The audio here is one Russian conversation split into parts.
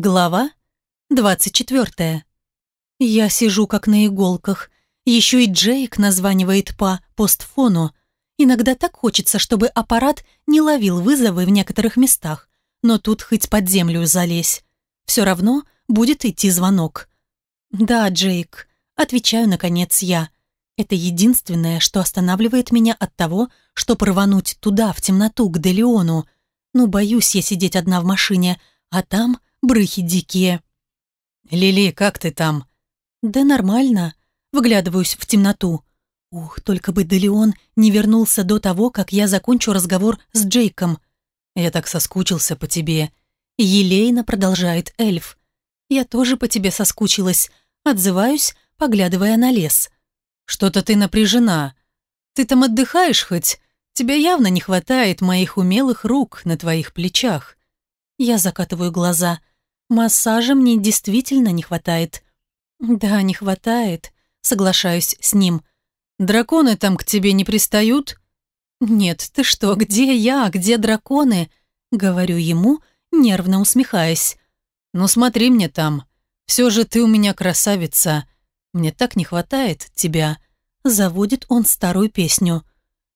Глава 24. Я сижу как на иголках. Еще и Джейк названивает по постфону. Иногда так хочется, чтобы аппарат не ловил вызовы в некоторых местах. Но тут хоть под землю залезь. Все равно будет идти звонок. «Да, Джейк», — отвечаю, наконец, я. Это единственное, что останавливает меня от того, что рвануть туда, в темноту, к Делиону. Ну, боюсь я сидеть одна в машине, а там брыхи дикие. «Лили, как ты там?» «Да нормально», — выглядываюсь в темноту. «Ух, только бы Делеон не вернулся до того, как я закончу разговор с Джейком». «Я так соскучился по тебе», — елейно продолжает эльф. «Я тоже по тебе соскучилась», — отзываюсь, поглядывая на лес. «Что-то ты напряжена. Ты там отдыхаешь хоть? Тебе явно не хватает моих умелых рук на твоих плечах». Я закатываю глаза — Массажа мне действительно не хватает». «Да, не хватает», — соглашаюсь с ним. «Драконы там к тебе не пристают?» «Нет, ты что, где я, где драконы?» — говорю ему, нервно усмехаясь. «Ну смотри мне там. Все же ты у меня красавица. Мне так не хватает тебя». Заводит он старую песню.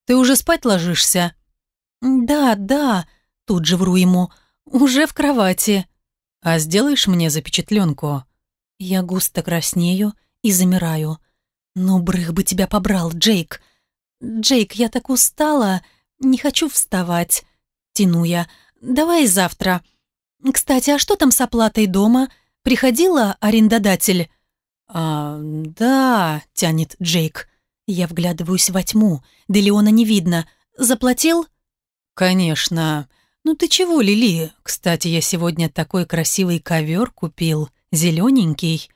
«Ты уже спать ложишься?» «Да, да», — тут же вру ему. «Уже в кровати». «А сделаешь мне запечатленку?» Я густо краснею и замираю. «Ну, брых бы тебя побрал, Джейк!» «Джейк, я так устала, не хочу вставать!» Тяну я. «Давай завтра!» «Кстати, а что там с оплатой дома? Приходила арендодатель?» «А, да», — тянет Джейк. Я вглядываюсь во тьму. Делеона не видно. «Заплатил?» «Конечно. «Ну ты чего, Лили? Кстати, я сегодня такой красивый ковер купил, зелененький».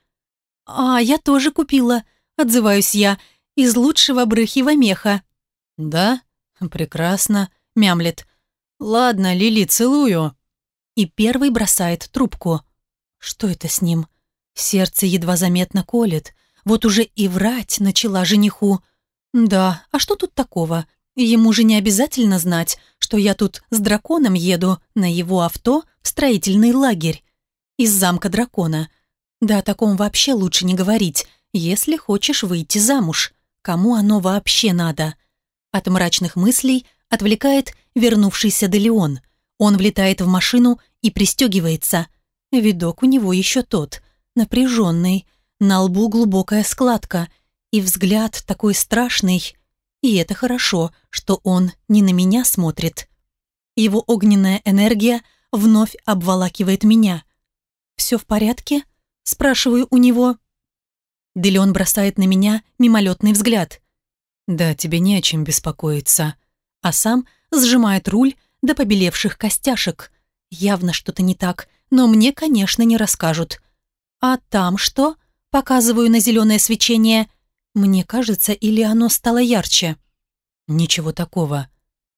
«А, я тоже купила», — отзываюсь я, — «из лучшего брыхива меха». «Да? Прекрасно», — мямлет. «Ладно, Лили, целую». И первый бросает трубку. Что это с ним? Сердце едва заметно колет. Вот уже и врать начала жениху. «Да, а что тут такого? Ему же не обязательно знать, что я тут с драконом еду на его авто в строительный лагерь из замка дракона. Да о таком вообще лучше не говорить, если хочешь выйти замуж. Кому оно вообще надо? От мрачных мыслей отвлекает вернувшийся Делеон. Он влетает в машину и пристегивается. Видок у него еще тот, напряженный, на лбу глубокая складка и взгляд такой страшный – и это хорошо, что он не на меня смотрит. Его огненная энергия вновь обволакивает меня. «Все в порядке?» – спрашиваю у него. Делеон бросает на меня мимолетный взгляд. «Да, тебе не о чем беспокоиться». А сам сжимает руль до побелевших костяшек. Явно что-то не так, но мне, конечно, не расскажут. «А там что?» – показываю на зеленое свечение – мне кажется, или оно стало ярче. Ничего такого.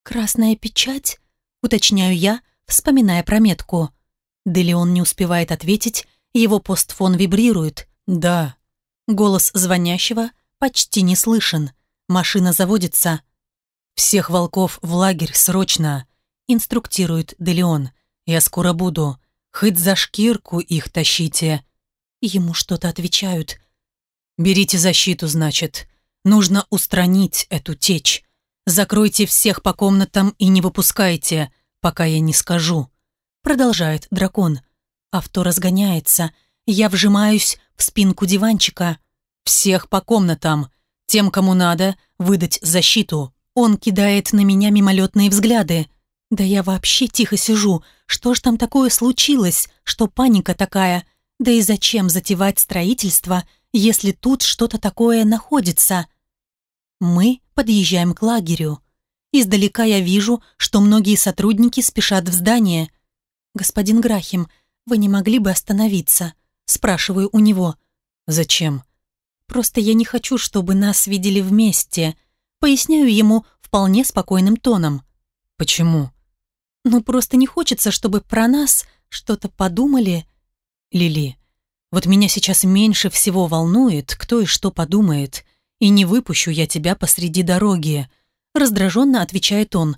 Красная печать? Уточняю я, вспоминая про метку. Делеон не успевает ответить, его постфон вибрирует. Да. Голос звонящего почти не слышен. Машина заводится. «Всех волков в лагерь, срочно!» Инструктирует Делеон. «Я скоро буду. Хоть за шкирку их тащите!» Ему что-то отвечают. Берите защиту, значит. Нужно устранить эту течь. Закройте всех по комнатам и не выпускайте, пока я не скажу. Продолжает дракон. Авто разгоняется. Я вжимаюсь в спинку диванчика. Всех по комнатам. Тем, кому надо, выдать защиту. Он кидает на меня мимолетные взгляды. Да я вообще тихо сижу. Что ж там такое случилось, что паника такая? Да и зачем затевать строительство – если тут что-то такое находится. Мы подъезжаем к лагерю. Издалека я вижу, что многие сотрудники спешат в здание. «Господин Грахим, вы не могли бы остановиться?» Спрашиваю у него. «Зачем?» «Просто я не хочу, чтобы нас видели вместе». Поясняю ему вполне спокойным тоном. «Почему?» «Ну, просто не хочется, чтобы про нас что-то подумали». «Лили, вот меня сейчас меньше всего волнует, кто и что подумает. И не выпущу я тебя посреди дороги. Раздраженно отвечает он.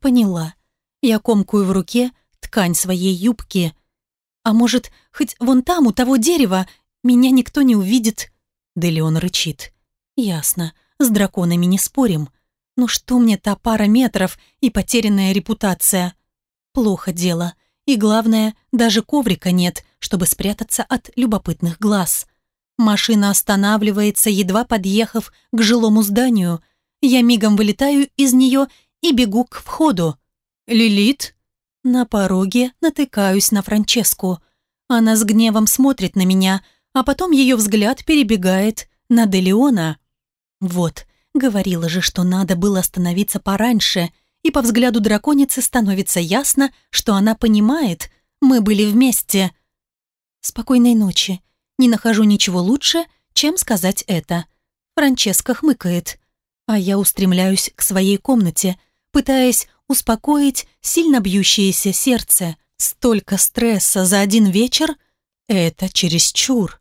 Поняла. Я комкую в руке ткань своей юбки. А может, хоть вон там, у того дерева, меня никто не увидит? Делеон рычит. Ясно. С драконами не спорим. Но что мне та пара метров и потерянная репутация? Плохо дело. И главное, даже коврика нет — чтобы спрятаться от любопытных глаз. Машина останавливается, едва подъехав к жилому зданию. Я мигом вылетаю из нее и бегу к входу. «Лилит?» На пороге натыкаюсь на Франческу. Она с гневом смотрит на меня, а потом ее взгляд перебегает на Делеона. «Вот, говорила же, что надо было остановиться пораньше», и по взгляду драконицы становится ясно, что она понимает, мы были вместе. «Спокойной ночи. Не нахожу ничего лучше, чем сказать это». Франческа хмыкает, а я устремляюсь к своей комнате, пытаясь успокоить сильно бьющееся сердце. Столько стресса за один вечер — это чересчур.